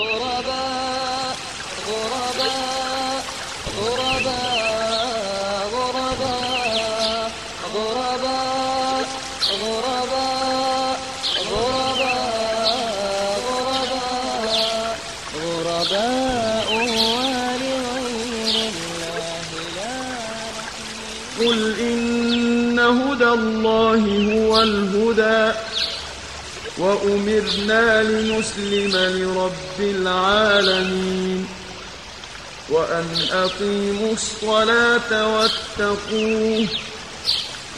غرباء غرباء غرباء غرباء غرباء غرباء غرباء غرباء غرباء ولغير الله لا قل إن هدى الله هو الهدى وأمرنا لنسلم لرب العالمين وأن أقيموا الصلاة واتقوه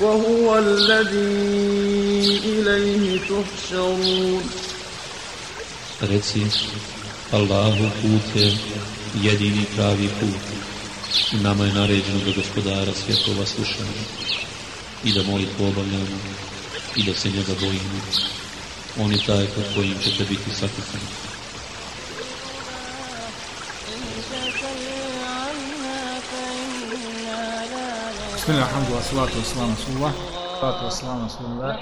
وهو الذي إليه تحشرون Reci, Allahu put je jedini pravi put. Nama je naređeno da gospodara svjetova slušamo i da molitvu obavljamo i da se njega bojimo. On je taj pod kojim ćete biti sakupani. Bismillah, alhamdulillah, salatu wassalamu rasulullah. Salatu wassalamu rasulullah.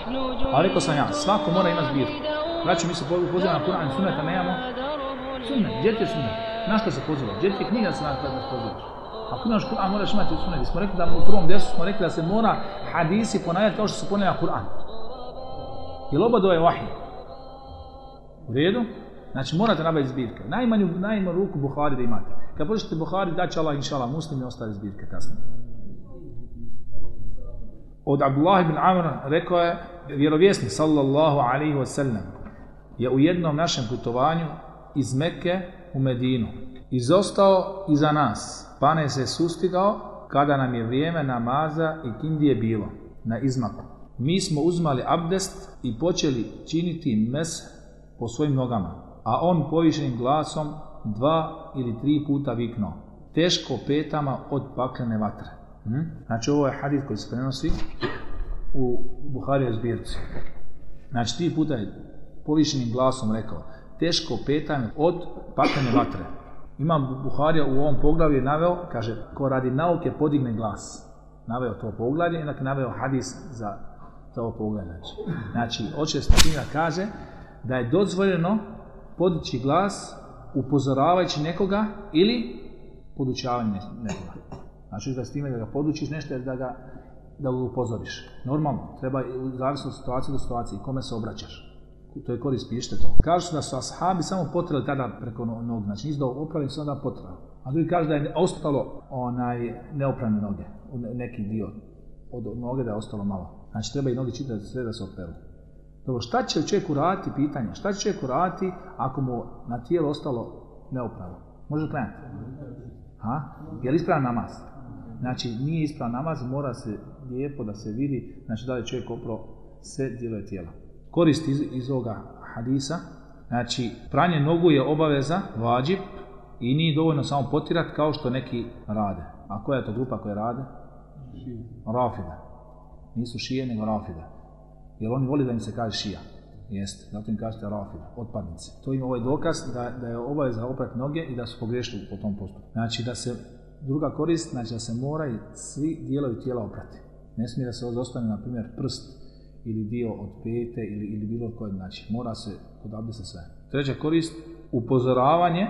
Ali rekao sam ja, svako mora imati zbirku. Znači, mi se pozivamo na Kur'an i sunneta, nemamo sunnet. Gdje ti je sunnet? Na što se poziva? Gdje ti je knjiga se na da se pozivaš? Ako imaš Kur'an, moraš imati sunnet. Smo rekli da u prvom desu smo rekli da se mora hadisi ponavljati kao što se ponavlja Kur'an. Jel oba dvoje vahij? U redu? Znači morate nabaviti zbirke. Najmanju, najmanju ruku Buhari da imate. Kad počnete Buhari, da će Allah, inša Allah, muslim i ostale zbirke kasnije. Od Abdullah ibn Amr rekao je, vjerovjesnik sallallahu alaihi wa sallam, je u jednom našem putovanju iz Mekke u Medinu izostao iza nas, pa ne se sustigao kada nam je vrijeme namaza i kindije bilo na izmaku. Mi smo uzmali abdest i počeli činiti mes po svojim nogama, a on povišenim glasom dva ili tri puta viknuo. Teško petama od paklene vatre. Hm? Znači ovo je hadis koji se prenosi u Buharijoj zbirci. Znači tri puta je povišenim glasom rekao teško petame od paklene vatre. Imam Buharija u ovom poglavlju je naveo, kaže, ko radi nauke podigne glas. Naveo to poglavlje dakle naveo hadis za, ovo poglavlje. Znači, znači oče kaže da je dozvoljeno podići glas upozoravajući nekoga ili podučavanje nekoga. Znači da s time da ga podučiš nešto da ga da ga upozoriš. Normalno, treba u zavisnosti od situacije do situacije i kome se obraćaš. To je korist, pišite to. Kažu da su ashabi samo potrali tada preko no- nogu, znači nisu da opravili su onda potrali. A drugi kaže da je ostalo onaj neoprane noge, ne- neki dio od noge da je ostalo malo. Znači treba i noge čitati sve da se operu. Dobro, šta će čovjek uraditi, pitanje, šta će čovjek uraditi ako mu na tijelu ostalo neoprano? Može klanjati? Ha? Je li ispravan namaz? Znači, nije ispravan namaz, mora se lijepo da se vidi, znači da li je čovjek oprao sve dijelove tijela. Korist iz, iz ovoga hadisa, znači, pranje nogu je obaveza, vađib, i nije dovoljno samo potirat kao što neki rade. A koja je to grupa koja rade? Rafida. Nisu šije, nego rafida. Jer oni voli da im se kaže šija. Jeste, zato im kažete rafida, otpadnice. To im ovaj dokaz da, da je obaveza oprati noge i da su pogriješili po tom postupku. Znači da se, druga korist, znači da se moraju svi dijelovi tijela oprati. Ne smije da se ostane, na primjer, prst ili dio od pete ili, ili bilo koje, znači mora se kod se sve. Treća korist, upozoravanje,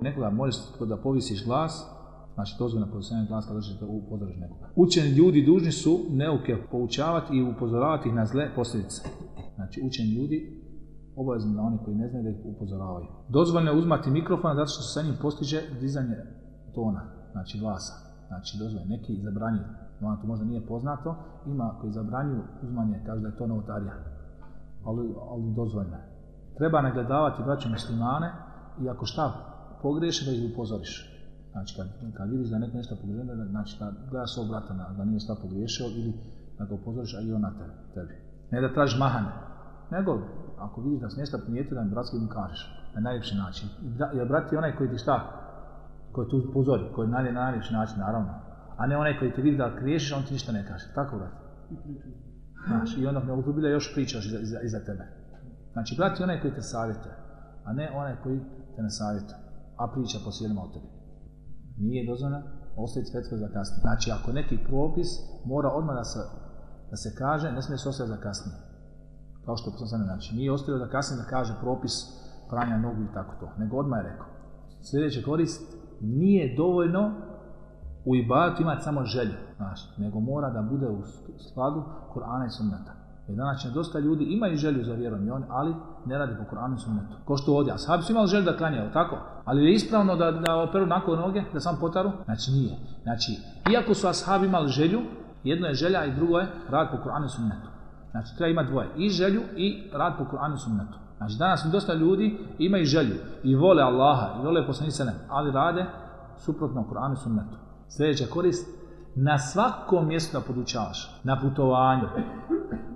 nekoga možeš da povisiš glas, znači dozvoljeno povisenje glasa kada ćeš da upozoriš nekoga. Učeni ljudi dužni su neuke poučavati i upozoravati ih na zle posljedice. Znači učeni ljudi obavezno na oni koji ne znaju da ih upozoravaju. Dozvoljeno je uzmati mikrofon zato što se sa njim postiže dizanje tona, znači glasa. Znači dozvoljeno, neki zabranjuju. Vam to možda nije poznato, ima koji zabranjuju uzmanje, kaže da je to novotarija. Ali, ali dozvoljeno je. Treba nagledavati braće muslimane i ako šta pogriješi da ih upozoriš. Znači kad, kad vidiš da je neko nešto pogriješio, da, znači da gleda svog brata na, da nije šta pogriješio ili da ga upozoriš, a i on na tebe, tebi. Ne da tražiš mahane, nego ako vidiš da se nešto primijetio, da mi bratski mu kažeš na najljepši način. Da, jer brat je onaj koji ti šta, koji tu upozori, koji na najljepši način, naravno. A ne onaj koji ti vidi da griješiš, on ti ništa ne kaže. Tako, brat? Znaš, i onda ne uzubilja još pričaš iza, iza, iza tebe. Znači, brat je onaj koji te savjetuje, a ne onaj koji te ne savjetuje, a priča po svijedima o tebi. Nije dozvoljeno ostaviti svetsko za kasnije. Znači, ako neki propis mora odmah da se, da se kaže, ne smije se ostaviti za kasnije. Kao što sam sam znači, nije ostavio da kasnije da kaže propis, pranja nogu i tako to. Nego odmah je rekao. Sljedeća korist nije dovoljno u ibadatu imati samo želju, znaš, nego mora da bude u skladu Kur'ana i Sunneta. Jer danas dosta ljudi imaju želju za vjerom i on, ali ne radi po Kur'anu i Sunnetu. Ko što ovdje, ashabi su imali želju da klanjaju, tako? Ali je ispravno da, da operu nakon noge, da sam potaru? Znači nije. Znači, iako su ashabi imali želju, jedno je želja i drugo je rad po Kur'anu Sunnetu. Znači treba imati dvoje, i želju i rad po Kur'anu Sunnetu. Znači danas dosta ljudi imaju želju i vole Allaha i vole poslanice ali rade suprotno Kur'anu Sunnetu. Sljedeća korist, na svakom mjestu da podučavaš, na putovanju,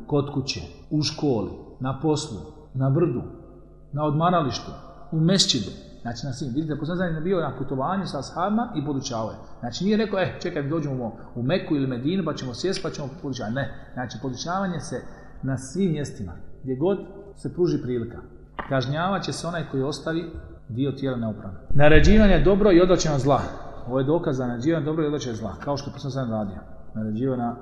kod kuće, u školi, na poslu, na brdu, na odmaralištu, u mesčidu, znači na svim. Vidite, poslanik je bio na putovanju sa ashabima i podučavao je. Znači nije rekao, eh, čekaj, dođemo u Meku ili Medinu, pa ćemo sjesti, pa ćemo podučavati. Ne, znači podučavanje se na svim mjestima, gdje god se pruži prilika. Kažnjavat će se onaj koji ostavi dio tijela neoprano. Naređivanje dobro i odvraćanje zla. Ovo je dokaz za naređivanje dobro i odvraćanje zla, kao što sam sam radio. Naređivanje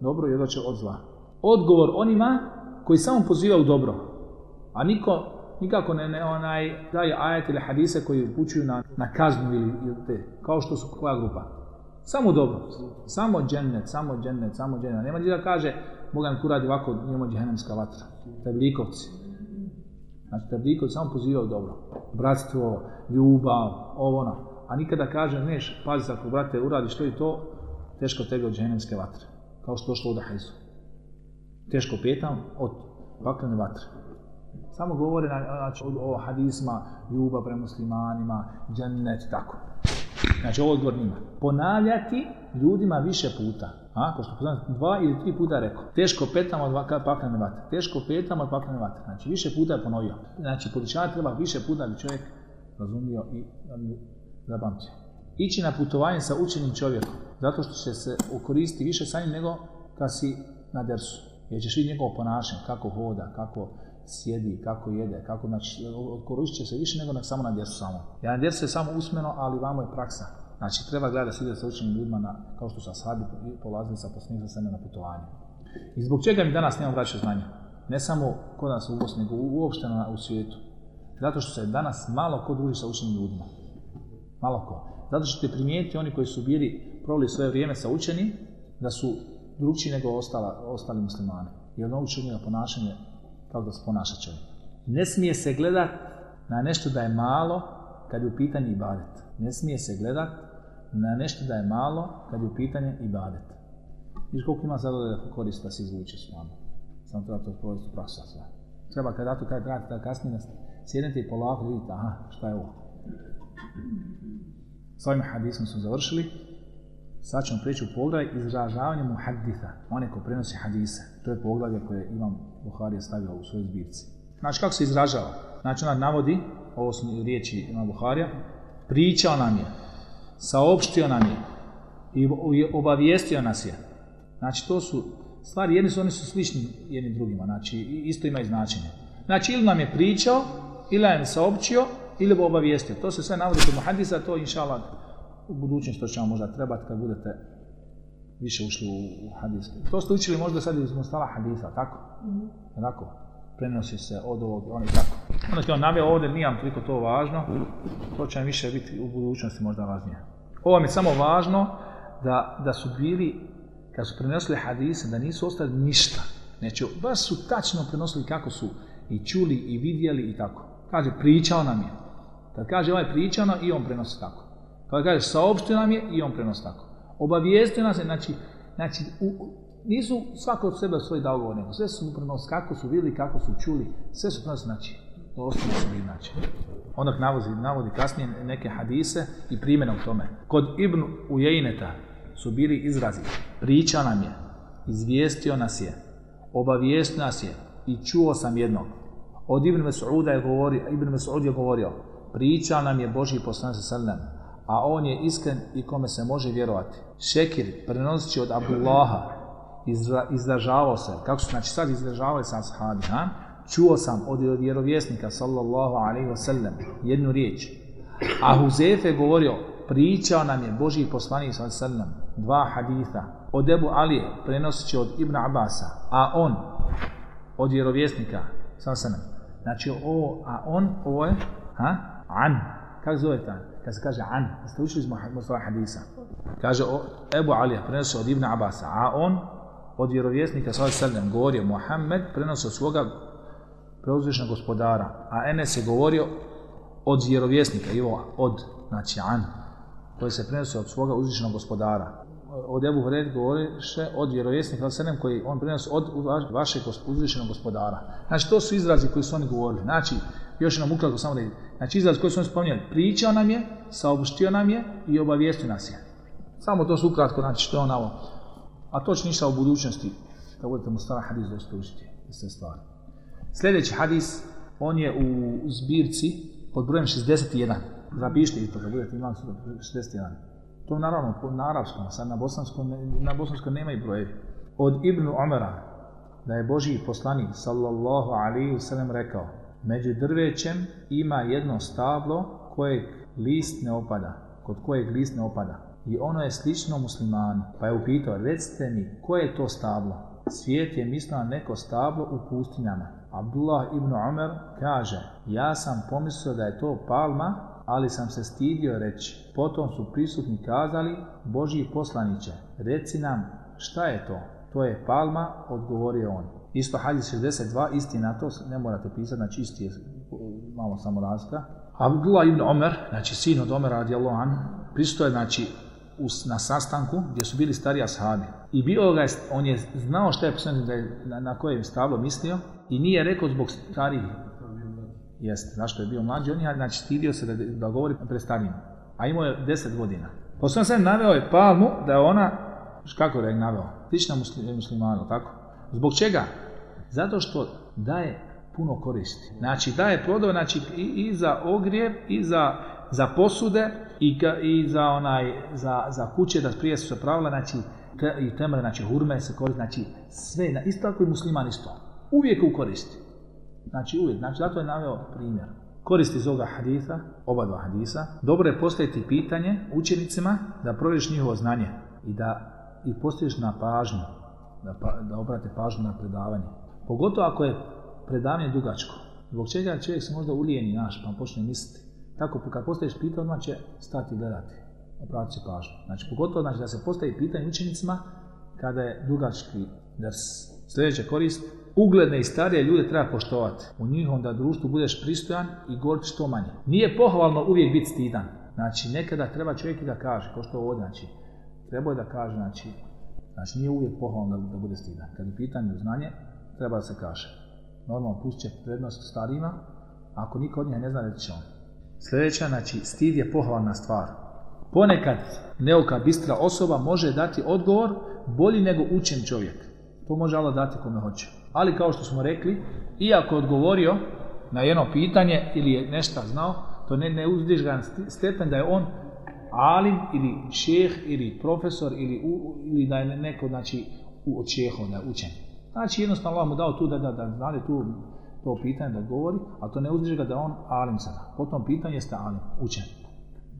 dobro i odvraćanje od zla. Odgovor onima koji samo pozivaju dobro, a niko nikako ne, ne onaj daje ajet ili hadise koji upućuju na, na kaznu ili, ili te, kao što su koja grupa. Samo dobro, samo džennet, samo džennet, samo džennet. Nema da kaže, Boga mi radi ovako, njemo džehennemska vatra. Teblikovci. Znači, teblikovci samo pozivaju dobro. Bratstvo, ljubav, ovo ono. A nikada kaže, neš, pazi, ako brate uradiš to i to, teško tebe od džehennemske vatre. Kao što došlo u Dahajzu. Teško petam od paklene vatre. Samo govore znači, o, o hadisma, ljubav prema muslimanima, džennet, tako. Znači ovo odgovor njima. Ponavljati ljudima više puta. A, ko što poznam, dva ili tri puta rekao. Teško petam od paklene vatre. Teško petam od paklene vatre. Znači više puta je ponovio. Znači podučavati treba više puta bi čovjek razumio i zapamtio. Ići na putovanje sa učenim čovjekom. Zato što će se koristiti više sa njim nego kad si na dersu. Jer ćeš vidjeti njegovo ponašanje, kako hoda, kako sjedi, kako jede, kako, znači, koristit će se više nego na, samo na djecu samo. Ja na djecu je samo usmeno, ali vamo je praksa. Znači, treba gledati da sa učenim ljudima, na, kao što su asabi polazili sa posljednjih za na putovanje. I zbog čega mi danas nemamo vraćati znanja? Ne samo kod nas u Bosni, nego uopšte na, u svijetu. Zato što se danas malo ko druži sa učenim ljudima. Malo ko. Zato što ćete primijetiti oni koji su bili proveli svoje vrijeme sa učenim, da su drugčiji nego ostala, ostali muslimani. Jer nauči njega ponašanje kako da se ponaša čovjek. Ne smije se gledat na nešto da je malo kad je u pitanju ibadet. Ne smije se gledat na nešto da je malo kad je u pitanju ibadet. Viš koliko ima sada da se izvuče s vama. Samo treba to provesti u praksu sve. Treba kada to kada gledate da kasnije sjednete i polako vidite, aha, šta je ovo. S ovim hadisom smo završili. Sad ćemo prijeći u poglavlje izražavanje muhadditha, one ko prenosi hadise. To je poglavlje koje Imam Buharija stavio u svojoj zbirci. Znači, kako se izražava? Znači, ona navodi, ovo su riječi Imam Buharija, pričao nam je, saopštio nam je i obavijestio nas je. Znači, to su stvari, jedni su, oni su slični jedni drugima, znači, isto imaju značenje. Znači, ili nam je pričao, ili nam je saopćio, ili obavijestio. To se sve navodi kod muhadisa, to inša Allah u budućnosti to će vam možda trebati kad budete više ušli u, hadis. To ste učili možda sad iz Mustala hadisa, tako? Mm Tako? Prenosi se od ovog, on tako. Onda ti on navio ovdje, nije vam toliko to važno, to će vam više biti u budućnosti možda važnije. Ovo mi je samo važno da, da su bili, kad su prenosili hadise, da nisu ostali ništa. Znači, baš su tačno prenosili kako su i čuli i vidjeli i tako. Kaže, pričao nam je. Kad kaže ovaj pričao i on prenosi tako. Kada kaže saopštio nam je i on prenosi tako. Obavijestio nas je, znači, znači u, nisu svako od sebe svoj dao nego sve su prenos kako su vidjeli, kako su čuli, sve su prenosili, znači, osnovno su bili, znači. Onda navodi, navodi kasnije neke hadise i primjene u tome. Kod Ibn Ujejneta su bili izrazi, priča nam je, izvijestio nas je, obavijestio nas je i čuo sam jednog. Od Ibn Mes'uda je govorio, Ibn Mes'ud je govorio, priča nam je Boži poslanik sallallahu a on je iskren i kome se može vjerovati. Šekir, prenoseći od Abdullaha, izražavao se, kako su znači sad izražavali sa ashabi, ha? čuo sam od vjerovjesnika sallallahu alaihi wa sallam jednu riječ. A Huzefe je govorio, pričao nam je Boži poslanik sallallahu alaihi dva haditha. Od Ebu Alije prenoseći od Ibn Abasa, a on od vjerovjesnika sallallahu alaihi Znači, o, a on, ovo je, ha? An. Kako zove ta? Kad se kaže an, ste učili iz Mustafa hadisa. Kaže, o, Ebu Alija prenosi od Ibn Abasa, a on od vjerovjesnika sallallahu alejhi govorio Muhammed prenosi od svoga preuzvišenog gospodara, a Enes je govorio od vjerovjesnika, i od, znači an, koji se prenosi od svoga uzvišenog gospodara. Od Ebu Hureyre govoriše od vjerovjesnika sallallahu koji on prenosi od vašeg uzvišenog gospodara. Znači to su izrazi koji su oni govorili. Znači, još nam ukratko samo da. Znači izraz koji su oni spominjali, pričao nam je, saobuštio nam je i obavijestio nas je. Samo to su ukratko, znači što je on ovo. A to će ništa u budućnosti, da budete mu stara hadis dosta učiti, sve stvari. Sljedeći hadis, on je u zbirci pod brojem 61. Zapišite to da budete imali 61. To naravno na arapskom, sad na bosanskom, na bosanskom nema i brojevi. Od Ibn Omera, da je Božji poslanik, sallallahu alaihi sallam, rekao, među drvećem ima jedno stablo kojeg list ne opada, kod kojeg list ne opada. I ono je slično muslimanu. Pa je upitao, recite mi, koje je to stablo? Svijet je mislio na neko stablo u pustinjama. Abdullah ibn Omer kaže, ja sam pomislio da je to palma, ali sam se stidio reći. Potom su prisutni kazali, Božji poslaniće, reci nam šta je to? To je palma, odgovorio on. Isto hadis 62, isti na to, ne morate pisati, znači isti je malo samo razlika. Abdullah ibn Omer, znači sin od Omera radijallahu an, pristoje znači na sastanku gdje su bili stariji ashabi. I bio ga, on je znao šta je na, na koje je stablo mislio i nije rekao zbog starijih. Jeste, zašto je bio mlađi, on je znači stidio se da, da govori pred starijima. A imao je 10 godina. Poslanik sam naveo je palmu da je ona, kako je naveo, slična muslimanu, tako? Zbog čega? Zato što daje puno koristi. Znači daje plodove znači, i, i za ogrijev, i za, za posude, i, i za, onaj, za, za kuće, da prije su se pravile, znači te, i temre, znači hurme se koristi, znači sve, isto tako i musliman isto. Uvijek u koristi. Znači uvijek, znači zato je naveo primjer. Koristi iz ovoga hadisa, oba dva hadisa, dobro je postaviti pitanje učenicima da provjeriš njihovo znanje i da i postaviš na pažnju, da, pa, da obrate pažnju na predavanje. Pogotovo ako je predavanje dugačko. Zbog čega čovjek se možda ulijeni naš, pa počne misliti. Tako kad postaviš pitanje, odmah će stati gledati, opraviti će pažnju. Znači, pogotovo znači, da se postavi pitanje učenicima kada je dugački ders. Sljedeća korist, ugledne i starije ljude treba poštovati. U njihovom da društvu budeš pristojan i govoriti što manje. Nije pohvalno uvijek biti stidan. Znači, nekada treba čovjek i da kaže, kao što ovo znači, treba je da kaže, znači, znači nije uvijek pohvalno da, bude stidan. Kad je pitanje znanje, treba da se kaže. Normalno, pustit će prednost starima, ako niko od njih ne zna, reći će on. Sljedeća, znači, stid je pohvalna stvar. Ponekad neuka bistra osoba može dati odgovor bolji nego učen čovjek. To može Allah dati kome hoće. Ali kao što smo rekli, iako je odgovorio na jedno pitanje ili je nešto znao, to ne, ne uzdiž ga stepen da je on alim ili šeh ili profesor ili, u, ili da je neko znači, od šehova, da je učen. Znači jednostavno Allah mu dao tu da, da, da znade tu to pitanje da govori, a to ne uzdiže ga da on alim sada. Po tom pitanju jeste alim, učen,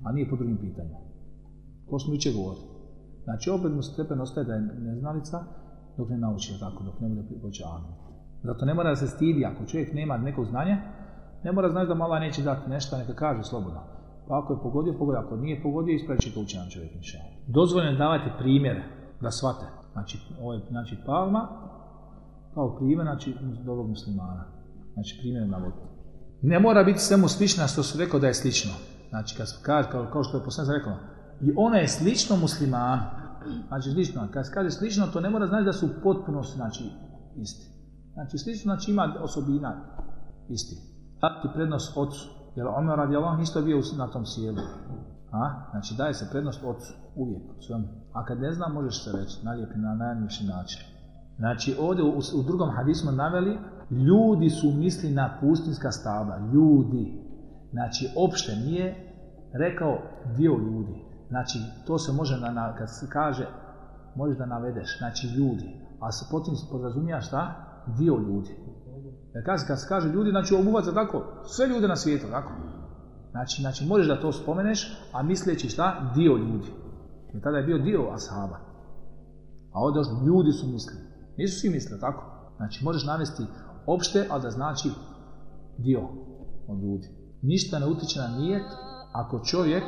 a nije po drugim pitanjima. Ko smo jučer govorili. Znači opet mu stepen ostaje da je neznalica dok ne nauči tako, dok ne bude alim. Zato ne mora da se stidi, ako čovjek nema nekog znanja, ne mora znati da mala neće dati nešto, neka kaže slobodno. Pa ako je pogodio, pogodio. Ako nije pogodio, ispravit će to učenan čovjek. Dozvoljeno davati primjere da shvate. Znači, ovo je znači, palma, kao primjer, znači, dobrog muslimana. Znači, primjer navoditi. Ne mora biti svemu slična što su rekao da je slično. Znači, kad kaže, kao, što je poslanik rekao, i ona je slično muslimanu. Znači, slično. Kad se kaže slično, to ne mora znači da su potpuno znači, isti. Znači, slično znači ima osobina isti. Dati prednost ocu. Jer Omer radi Allah isto bio na tom sjelu. A? Znači, daje se prednost ocu. Uvijek. Svemu. A kad ne zna, možeš se reći. Nalijepi na najljepši način. Znači, ovdje u, u drugom hadisu smo naveli ljudi su misli na pustinska stabla, ljudi. Znači, opšte nije rekao dio ljudi. Znači, to se može, na, na, kad se kaže, možeš da navedeš, znači ljudi. A se potim podrazumija šta? Dio ljudi. Jer kad, kad se kaže ljudi, znači obuhvaca tako, sve ljude na svijetu, tako? Znači, znači, možeš da to spomeneš, a misleći šta? Dio ljudi. Jer tada je bio dio ashaba. A ovdje ljudi su mislili. Nisu svi mislili, tako? Znači, možeš navesti opšte, ali da znači dio od ljudi. Ništa ne utiče na nijet ako čovjek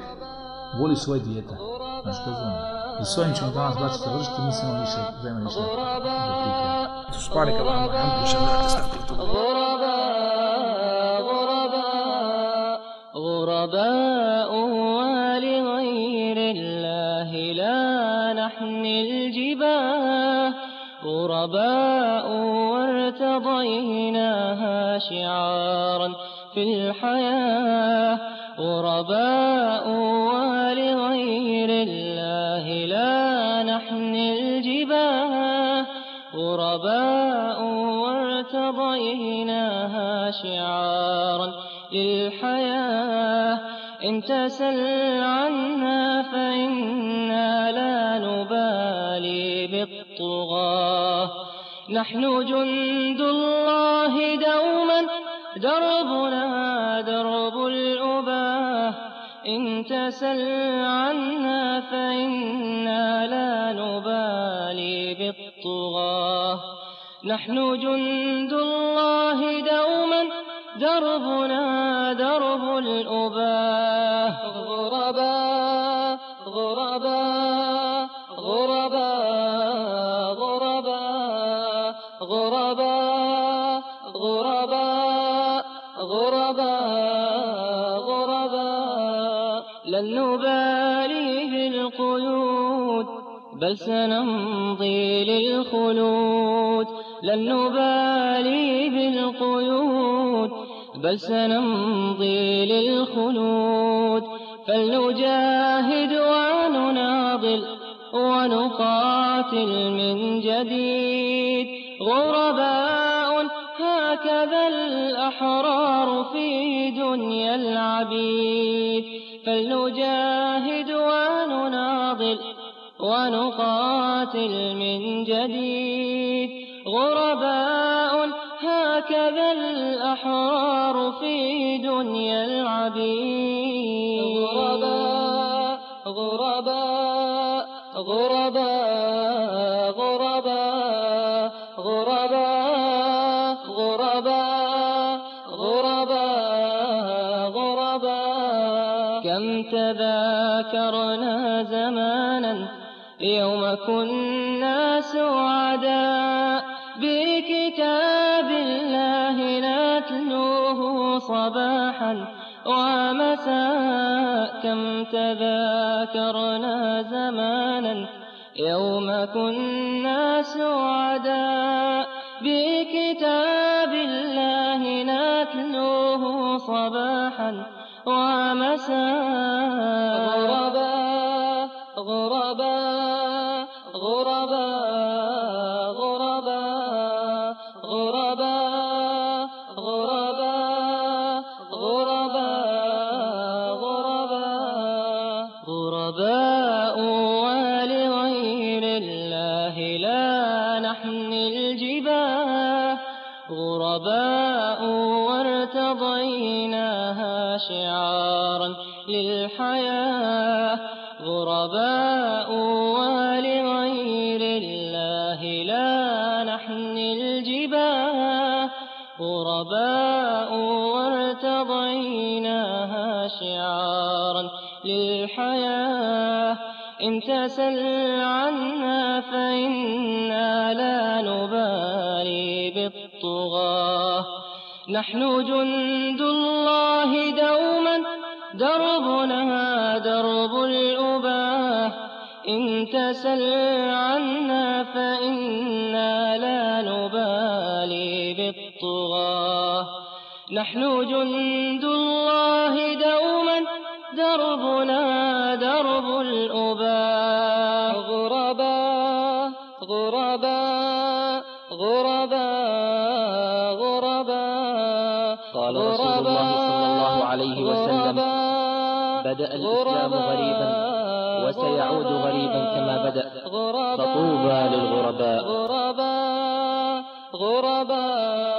voli svoje dijete. Znači, to znam? I svojim ćemo danas bačiti vršiti, mi se više vreme više do pike. Subhanika vama, hamdu šalate staklitu. غرباء ولغير الله لا نحن الجباه غرباء وارتضيناها شعارا في الحياة غرباء وارتضيناها غرباء وارتضيناها شعارا للحياة إن تسل عنا فإنا لا نبالي بالطغاة نحن جند الله دوما دربنا درب الأباه إن تسل عنا فإنا لا نبالي بالطغاة نحن جند الله دوما دربنا درب الأباه غرباء غرباء غرباء غرباء غرباء غرباء غرباء غرباء. لن نبالي بل سنمضي للخلود لن نبالي بالقيود بل سنمضي للخلود فلنجاهد ونناضل ونقاتل من جديد غرباء هكذا الأحرار في دنيا العبيد فلنجاهد ونناضل ونقاتل من جديد. غرباء هكذا الأحرار في دنيا العبيد. غرباء غرباء غرباء غرباء غرباء غرباء غرباء غرباء. كم تذاكرنا يوم كنا سعداء بكتاب الله نتلوه صباحا ومساء كم تذاكرنا زمانا يوم كنا سعداء بكتاب الله نتلوه صباحا ومساء غرباء غرباء غرباء غرباء غرباء غرباء غرباء غرباء غرباء ولغير الله لا نحمي الجباه. غرباء وارتضيناها شعارا للحياة. غرباء ولغير الله لا نحمي الجباه غرباء وارتضيناها شعارا للحياة إن تسل عنا فإنا لا نبالي بالطغاة نحن جند الله دوما دربنا درب الأباه إن تسل عنا فإنا لا نبالي بالطغاة. نحن جند الله دوما دربنا فطوبى للغرباء. غرباء غرباء.